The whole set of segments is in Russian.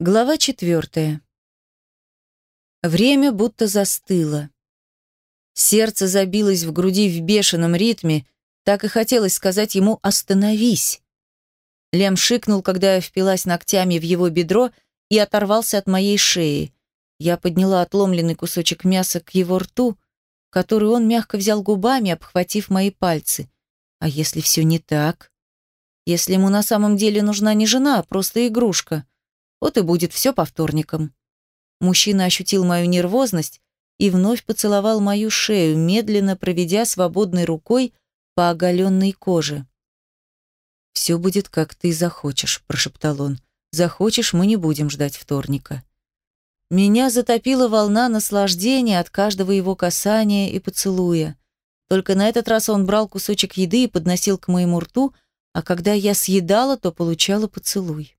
Глава четвертая. Время будто застыло. Сердце забилось в груди в бешеном ритме, так и хотелось сказать ему «остановись». Лем шикнул, когда я впилась ногтями в его бедро и оторвался от моей шеи. Я подняла отломленный кусочек мяса к его рту, который он мягко взял губами, обхватив мои пальцы. А если все не так? Если ему на самом деле нужна не жена, а просто игрушка — вот и будет все по вторникам. Мужчина ощутил мою нервозность и вновь поцеловал мою шею, медленно проведя свободной рукой по оголенной коже. «Все будет, как ты захочешь», – прошептал он. «Захочешь, мы не будем ждать вторника». Меня затопила волна наслаждения от каждого его касания и поцелуя. Только на этот раз он брал кусочек еды и подносил к моему рту, а когда я съедала, то получала поцелуй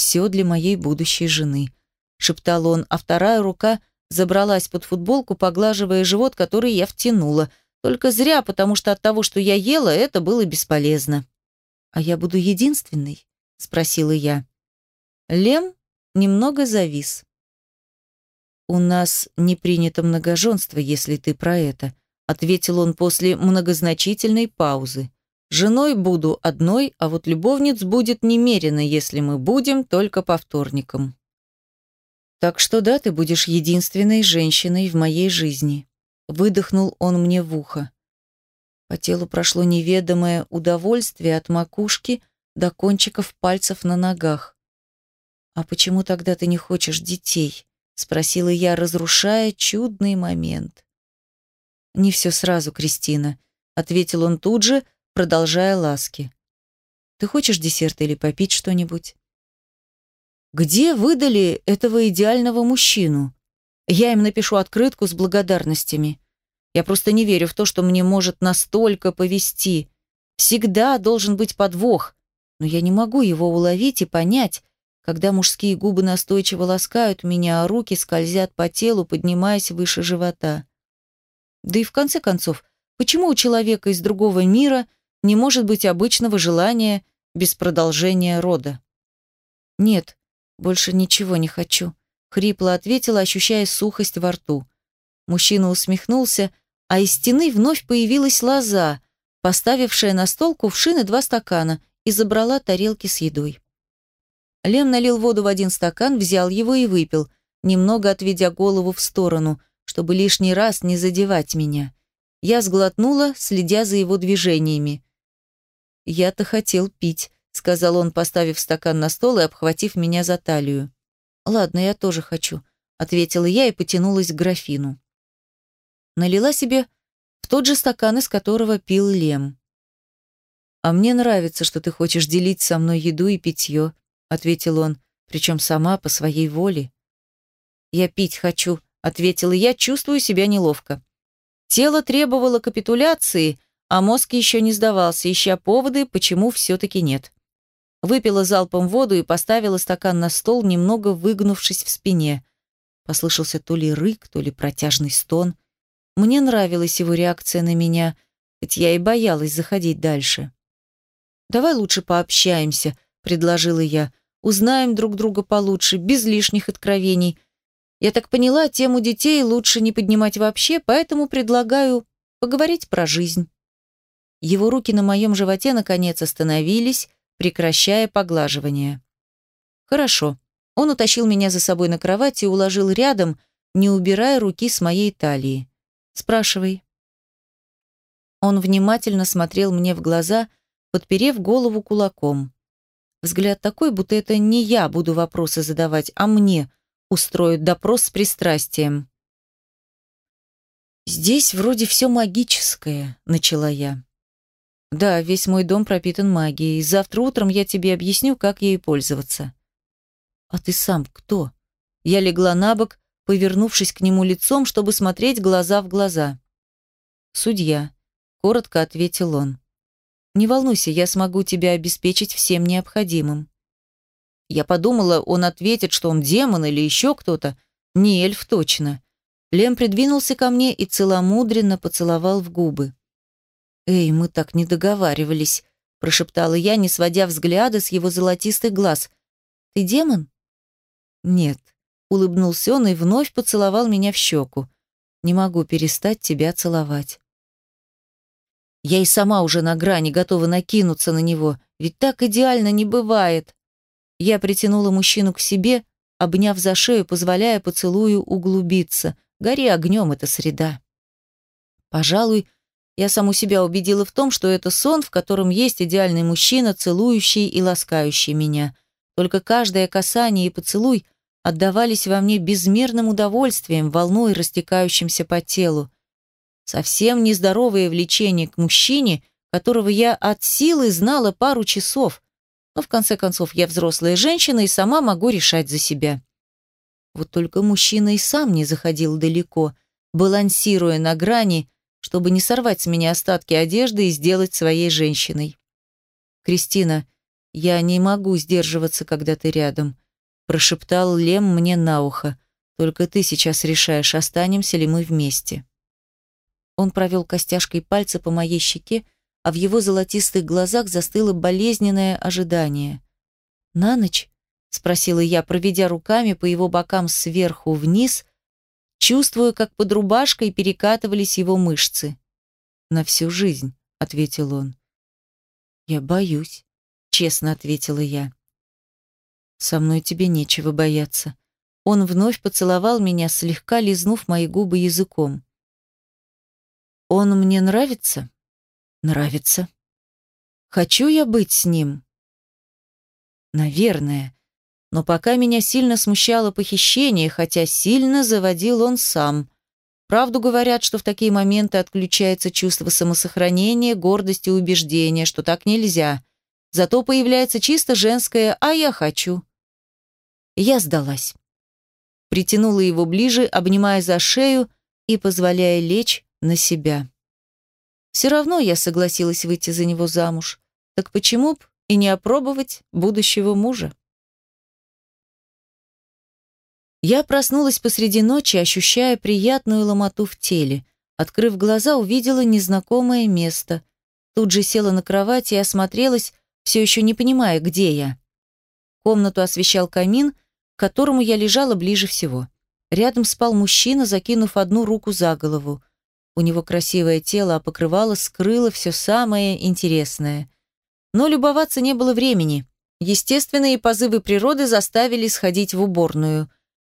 все для моей будущей жены», — шептал он, а вторая рука забралась под футболку, поглаживая живот, который я втянула. Только зря, потому что от того, что я ела, это было бесполезно. «А я буду единственной?» — спросила я. Лем немного завис. «У нас не принято многоженство, если ты про это», — ответил он после многозначительной паузы. Женой буду одной, а вот любовниц будет немерено, если мы будем только по вторникам. Так что да, ты будешь единственной женщиной в моей жизни. Выдохнул он мне в ухо. По телу прошло неведомое удовольствие от макушки до кончиков пальцев на ногах. «А почему тогда ты не хочешь детей?» — спросила я, разрушая чудный момент. «Не все сразу, Кристина», — ответил он тут же, продолжая ласки. «Ты хочешь десерт или попить что-нибудь?» «Где выдали этого идеального мужчину? Я им напишу открытку с благодарностями. Я просто не верю в то, что мне может настолько повести. Всегда должен быть подвох, но я не могу его уловить и понять, когда мужские губы настойчиво ласкают меня, а руки скользят по телу, поднимаясь выше живота. Да и в конце концов, почему у человека из другого мира – не может быть обычного желания без продолжения рода. «Нет, больше ничего не хочу», — хрипло ответила, ощущая сухость во рту. Мужчина усмехнулся, а из стены вновь появилась лоза, поставившая на стол кувшин и два стакана, и забрала тарелки с едой. Лем налил воду в один стакан, взял его и выпил, немного отведя голову в сторону, чтобы лишний раз не задевать меня. Я сглотнула, следя за его движениями. «Я-то хотел пить», — сказал он, поставив стакан на стол и обхватив меня за талию. «Ладно, я тоже хочу», — ответила я и потянулась к графину. Налила себе в тот же стакан, из которого пил Лем. «А мне нравится, что ты хочешь делить со мной еду и питье», — ответил он, причем сама по своей воле. «Я пить хочу», — ответила я, чувствую себя неловко. Тело требовало капитуляции — а мозг еще не сдавался, ища поводы, почему все-таки нет. Выпила залпом воду и поставила стакан на стол, немного выгнувшись в спине. Послышался то ли рык, то ли протяжный стон. Мне нравилась его реакция на меня, хоть я и боялась заходить дальше. «Давай лучше пообщаемся», — предложила я. «Узнаем друг друга получше, без лишних откровений. Я так поняла, тему детей лучше не поднимать вообще, поэтому предлагаю поговорить про жизнь». Его руки на моем животе наконец остановились, прекращая поглаживание. «Хорошо». Он утащил меня за собой на кровать и уложил рядом, не убирая руки с моей талии. «Спрашивай». Он внимательно смотрел мне в глаза, подперев голову кулаком. Взгляд такой, будто это не я буду вопросы задавать, а мне устроят допрос с пристрастием. «Здесь вроде все магическое», — начала я. Да, весь мой дом пропитан магией. Завтра утром я тебе объясню, как ей пользоваться. А ты сам кто? Я легла на бок, повернувшись к нему лицом, чтобы смотреть глаза в глаза. Судья, коротко ответил он. Не волнуйся, я смогу тебя обеспечить всем необходимым. Я подумала, он ответит, что он демон или еще кто-то. Не эльф точно. Лем придвинулся ко мне и целомудренно поцеловал в губы. «Эй, мы так не договаривались», – прошептала я, не сводя взгляда с его золотистых глаз. «Ты демон?» «Нет», — улыбнулся он и вновь поцеловал меня в щеку. «Не могу перестать тебя целовать». Я и сама уже на грани готова накинуться на него, ведь так идеально не бывает. Я притянула мужчину к себе, обняв за шею, позволяя поцелую углубиться. Гори огнем эта среда. Пожалуй, я саму себя убедила в том, что это сон, в котором есть идеальный мужчина, целующий и ласкающий меня. Только каждое касание и поцелуй отдавались во мне безмерным удовольствием, волной, растекающимся по телу. Совсем нездоровое влечение к мужчине, которого я от силы знала пару часов. Но в конце концов я взрослая женщина и сама могу решать за себя. Вот только мужчина и сам не заходил далеко, балансируя на грани, чтобы не сорвать с меня остатки одежды и сделать своей женщиной. «Кристина, я не могу сдерживаться, когда ты рядом», прошептал Лем мне на ухо. «Только ты сейчас решаешь, останемся ли мы вместе». Он провел костяшкой пальца по моей щеке, а в его золотистых глазах застыло болезненное ожидание. «На ночь?» — спросила я, проведя руками по его бокам сверху вниз, чувствуя, как под рубашкой перекатывались его мышцы. «На всю жизнь», — ответил он. «Я боюсь», — честно ответила я. «Со мной тебе нечего бояться». Он вновь поцеловал меня, слегка лизнув мои губы языком. Он мне нравится? Нравится. Хочу я быть с ним? Наверное. Но пока меня сильно смущало похищение, хотя сильно заводил он сам. Правду говорят, что в такие моменты отключается чувство самосохранения, гордости и убеждения, что так нельзя. Зато появляется чисто женское «а я хочу». Я сдалась. Притянула его ближе, обнимая за шею и позволяя лечь на себя. Все равно я согласилась выйти за него замуж. Так почему б и не опробовать будущего мужа? Я проснулась посреди ночи, ощущая приятную ломоту в теле. Открыв глаза, увидела незнакомое место. Тут же села на кровать и осмотрелась, все еще не понимая, где я. Комнату освещал камин, к которому я лежала ближе всего. Рядом спал мужчина, закинув одну руку за голову. У него красивое тело, а покрывало скрыло все самое интересное. Но любоваться не было времени. Естественные позывы природы заставили сходить в уборную.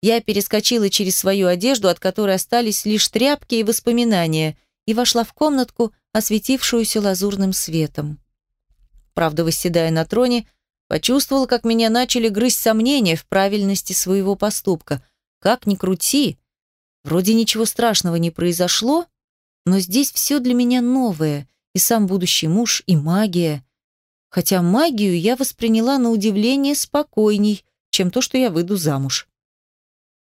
Я перескочила через свою одежду, от которой остались лишь тряпки и воспоминания, и вошла в комнатку, осветившуюся лазурным светом. Правда, восседая на троне, почувствовала, как меня начали грызть сомнения в правильности своего поступка. Как ни крути, вроде ничего страшного не произошло, но здесь все для меня новое, и сам будущий муж, и магия. Хотя магию я восприняла на удивление спокойней, чем то, что я выйду замуж.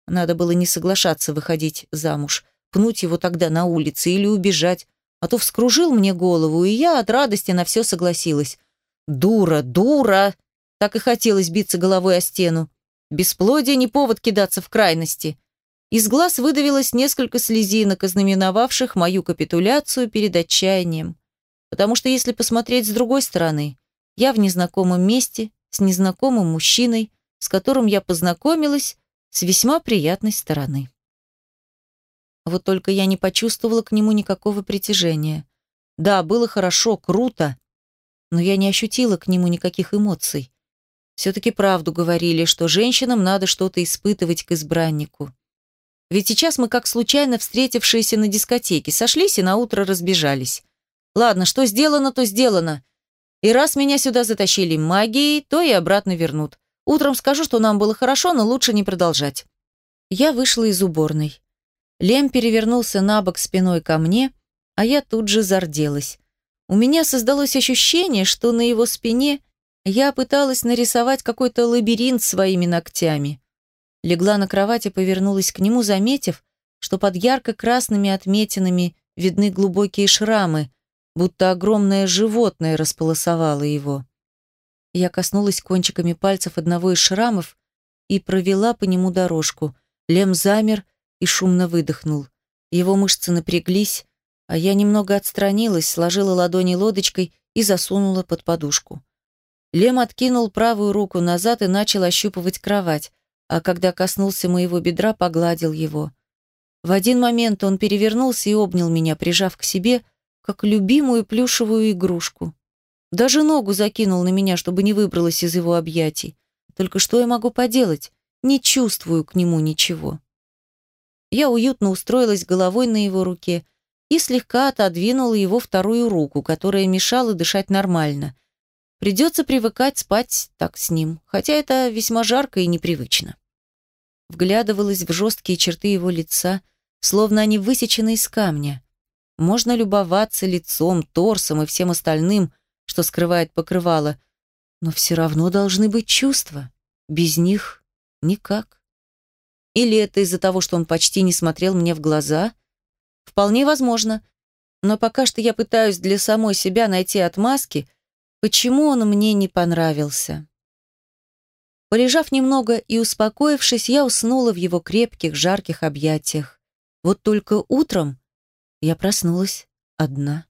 Надо было не соглашаться выходить замуж, пнуть его тогда на улице или убежать, а то вскружил мне голову, и я от радости на все согласилась. Дура, дура! Так и хотелось биться головой о стену. Бесплодие не повод кидаться в крайности. Из глаз выдавилось несколько слезинок, ознаменовавших мою капитуляцию перед отчаянием. Потому что если посмотреть с другой стороны, я в незнакомом месте, с незнакомым мужчиной, с которым я познакомилась с весьма приятной стороны. Вот только я не почувствовала к нему никакого притяжения. Да, было хорошо, круто, но я не ощутила к нему никаких эмоций. Все-таки правду говорили, что женщинам надо что-то испытывать к избраннику. Ведь сейчас мы как случайно встретившиеся на дискотеке, сошлись и наутро разбежались. Ладно, что сделано, то сделано. И раз меня сюда затащили магией, то и обратно вернут. Утром скажу, что нам было хорошо, но лучше не продолжать. Я вышла из уборной. Лем перевернулся на бок спиной ко мне, а я тут же зарделась. У меня создалось ощущение, что на его спине я пыталась нарисовать какой-то лабиринт своими ногтями. Легла на кровать и повернулась к нему, заметив, что под ярко-красными отметинами видны глубокие шрамы, будто огромное животное располосовало его. Я коснулась кончиками пальцев одного из шрамов и провела по нему дорожку. Лем замер и шумно выдохнул. Его мышцы напряглись, а я немного отстранилась, сложила ладони лодочкой и засунула под подушку. Лем откинул правую руку назад и начал ощупывать кровать. а когда коснулся моего бедра, погладил его. В один момент он перевернулся и обнял меня, прижав к себе, как любимую плюшевую игрушку. Даже ногу закинул на меня, чтобы не выбралась из его объятий. Только что я могу поделать? Не чувствую к нему ничего. Я уютно устроилась головой на его руке и слегка отодвинула его вторую руку, которая мешала дышать нормально. Придется привыкать спать так с ним, хотя это весьма жарко и непривычно. Вглядывалась в жесткие черты его лица, словно они высечены из камня. Можно любоваться лицом, торсом и всем остальным, что скрывает покрывало, но все равно должны быть чувства. Без них никак. Или это из-за того, что он почти не смотрел мне в глаза? Вполне возможно. Но пока что я пытаюсь для самой себя найти отмазки, почему он мне не понравился. Полежав немного и успокоившись, я уснула в его крепких, жарких объятиях. Вот только утром я проснулась одна.